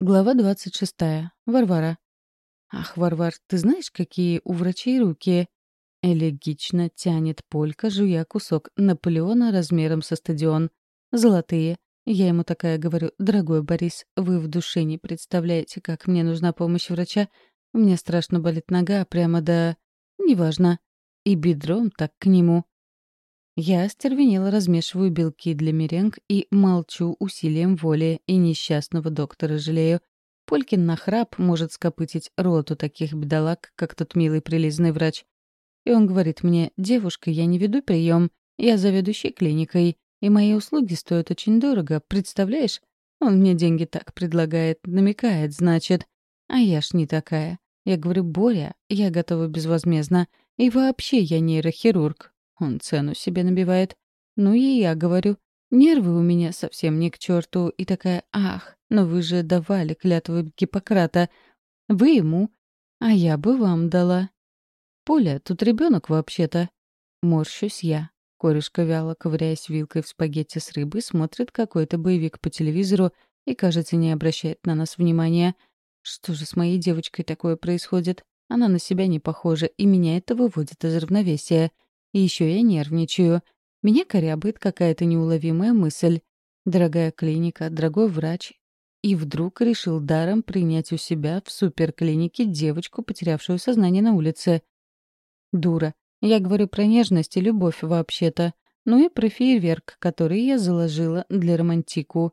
Глава 26. Варвара. «Ах, Варвар, ты знаешь, какие у врачей руки?» Элегично тянет Полька, жуя кусок Наполеона размером со стадион. «Золотые. Я ему такая говорю, дорогой Борис, вы в душе не представляете, как мне нужна помощь врача. Мне страшно болит нога, прямо до... Неважно. И бедром так к нему. Я остервенело размешиваю белки для меренг и молчу усилием воли, и несчастного доктора жалею. Полькин нахрап может скопытить рот у таких бедолаг, как тот милый прилизный врач. И он говорит мне, «Девушка, я не веду прием, я заведующий клиникой, и мои услуги стоят очень дорого, представляешь? Он мне деньги так предлагает, намекает, значит. А я ж не такая. Я говорю, Боря, я готова безвозмездно. И вообще я нейрохирург, он цену себе набивает. Ну и я говорю, нервы у меня совсем не к черту. И такая, ах, но вы же давали клятву Гиппократа. Вы ему, а я бы вам дала. Поля, тут ребенок вообще-то. Морщусь я. Корешка вяло, ковыряясь вилкой в спагетти с рыбой, смотрит какой-то боевик по телевизору и, кажется, не обращает на нас внимания. Что же с моей девочкой такое происходит? Она на себя не похожа, и меня это выводит из равновесия. И еще я нервничаю. Меня корябает какая-то неуловимая мысль. Дорогая клиника, дорогой врач. И вдруг решил даром принять у себя в суперклинике девочку, потерявшую сознание на улице. Дура. Я говорю про нежность и любовь вообще-то. Ну и про фейерверк, который я заложила для романтику.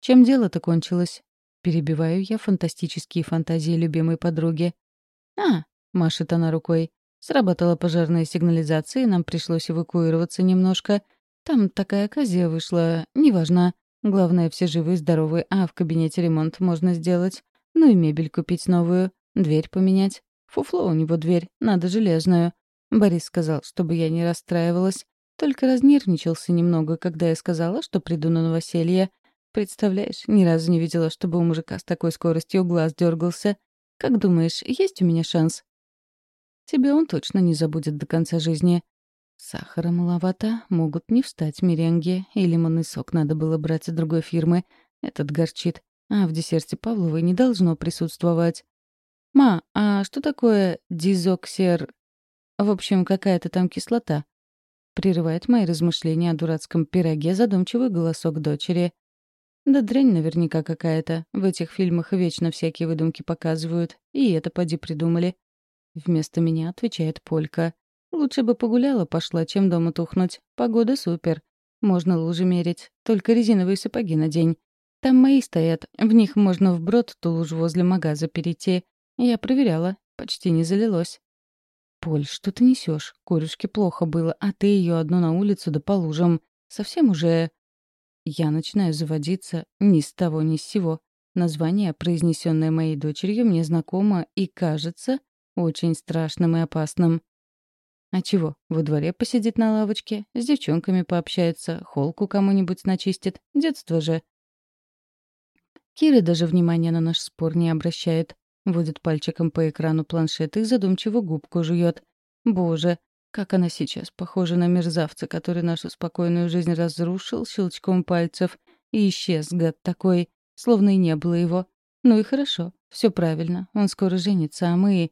Чем дело-то кончилось? Перебиваю я фантастические фантазии любимой подруги. «А!» — машет она рукой. Сработала пожарная сигнализация, и нам пришлось эвакуироваться немножко. Там такая оказия вышла, неважно. Главное, все живы и здоровы, а в кабинете ремонт можно сделать. Ну и мебель купить новую, дверь поменять. Фуфло у него дверь, надо железную. Борис сказал, чтобы я не расстраивалась. Только разнервничался немного, когда я сказала, что приду на новоселье. Представляешь, ни разу не видела, чтобы у мужика с такой скоростью глаз дергался. Как думаешь, есть у меня шанс? Тебе он точно не забудет до конца жизни. Сахара маловато, могут не встать меренги, и лимонный сок надо было брать другой фирмы. Этот горчит. А в десерте Павловой не должно присутствовать. «Ма, а что такое дизоксер...» «В общем, какая-то там кислота». Прерывает мои размышления о дурацком пироге задумчивый голосок дочери. «Да дрянь наверняка какая-то. В этих фильмах вечно всякие выдумки показывают. И это поди придумали. Вместо меня отвечает Полька. Лучше бы погуляла пошла, чем дома тухнуть. Погода супер. Можно лужи мерить. Только резиновые сапоги на день. Там мои стоят. В них можно вброд ту лужу возле магаза перейти. Я проверяла. Почти не залилось. «Поль, что ты несешь? Корюшке плохо было, а ты ее одну на улицу да по лужам. Совсем уже...» Я начинаю заводиться ни с того ни с сего. Название, произнесенное моей дочерью, мне знакомо и, кажется, очень страшным и опасным. А чего, во дворе посидит на лавочке, с девчонками пообщается, холку кому-нибудь начистит. Детство же. Кира даже внимания на наш спор не обращает. Водит пальчиком по экрану планшета и задумчиво губку жует. Боже, как она сейчас похожа на мерзавца, который нашу спокойную жизнь разрушил щелчком пальцев и исчез, гад такой, словно и не было его. Ну и хорошо, все правильно, он скоро женится, а мы...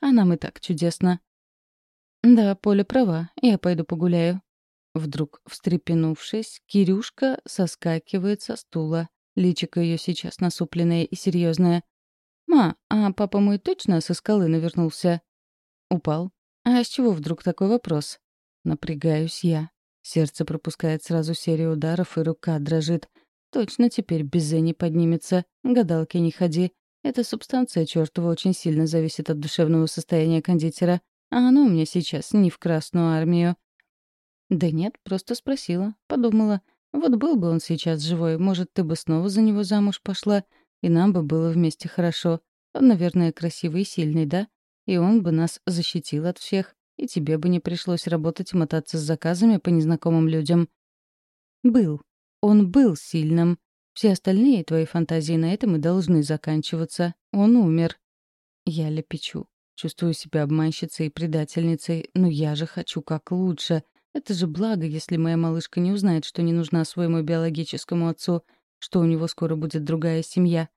А нам и так чудесно. Да, Поля права, я пойду погуляю. Вдруг, встрепенувшись, Кирюшка соскакивает со стула. Личико ее сейчас насупленное и серьезное. «Ма, а папа мой точно со скалы навернулся?» «Упал. А с чего вдруг такой вопрос?» Напрягаюсь я. Сердце пропускает сразу серию ударов, и рука дрожит. Точно теперь без не поднимется. Гадалки не ходи. Эта субстанция чертова очень сильно зависит от душевного состояния кондитера, а оно у меня сейчас не в Красную армию. Да нет, просто спросила, подумала. Вот был бы он сейчас живой, может, ты бы снова за него замуж пошла, и нам бы было вместе хорошо. Он, наверное, красивый и сильный, да? И он бы нас защитил от всех, и тебе бы не пришлось работать и мотаться с заказами по незнакомым людям. Был. Он был сильным. Все остальные твои фантазии на этом и должны заканчиваться. Он умер. Я лепечу. Чувствую себя обманщицей и предательницей, но я же хочу как лучше. Это же благо, если моя малышка не узнает, что не нужна своему биологическому отцу, что у него скоро будет другая семья.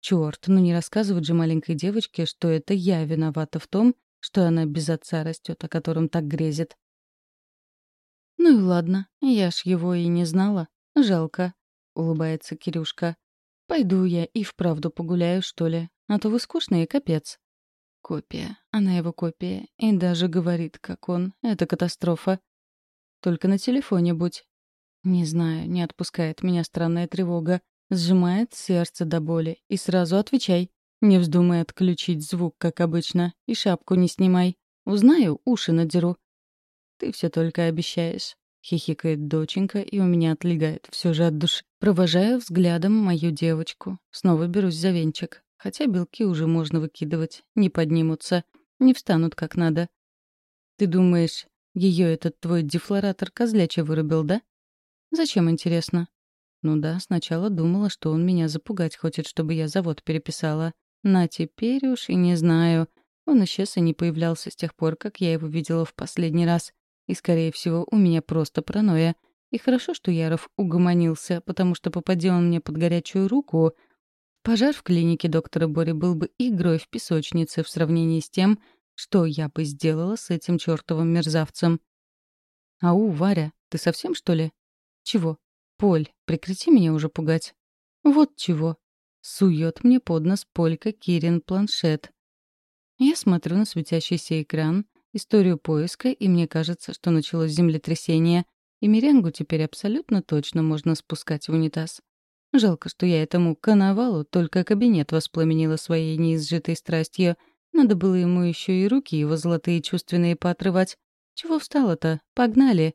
Чёрт, ну не рассказывать же маленькой девочке, что это я виновата в том, что она без отца растет, о котором так грезит. «Ну и ладно, я ж его и не знала. Жалко», — улыбается Кирюшка. «Пойду я и вправду погуляю, что ли, а то вы скучные, капец». Копия. Она его копия. И даже говорит, как он. Это катастрофа. Только на телефоне будь. Не знаю, не отпускает меня странная тревога. Сжимает сердце до боли. И сразу отвечай. Не вздумай отключить звук, как обычно. И шапку не снимай. Узнаю, уши надеру. Ты все только обещаешь. Хихикает доченька, и у меня отлегает все же от души. Провожаю взглядом мою девочку. Снова берусь за венчик. Хотя белки уже можно выкидывать. Не поднимутся. Не встанут как надо. Ты думаешь, ее этот твой дефлоратор козлячий вырубил, да? Зачем, интересно? Ну да, сначала думала, что он меня запугать хочет, чтобы я завод переписала. На теперь уж и не знаю. Он исчез и не появлялся с тех пор, как я его видела в последний раз. И, скорее всего, у меня просто паранойя. И хорошо, что Яров угомонился, потому что попади он мне под горячую руку, пожар в клинике доктора Бори был бы игрой в песочнице в сравнении с тем, что я бы сделала с этим чертовым мерзавцем. «Ау, Варя, ты совсем, что ли?» «Чего? Поль, прекрати меня уже пугать». «Вот чего». Сует мне под нос Полька Кирин планшет. Я смотрю на светящийся экран, историю поиска, и мне кажется, что началось землетрясение, и меренгу теперь абсолютно точно можно спускать в унитаз. Жалко, что я этому коновалу только кабинет воспламенила своей неизжитой страстью. Надо было ему еще и руки его золотые чувственные поотрывать. Чего встало-то? Погнали.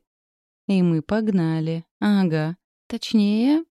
И мы погнали. Ага. Точнее,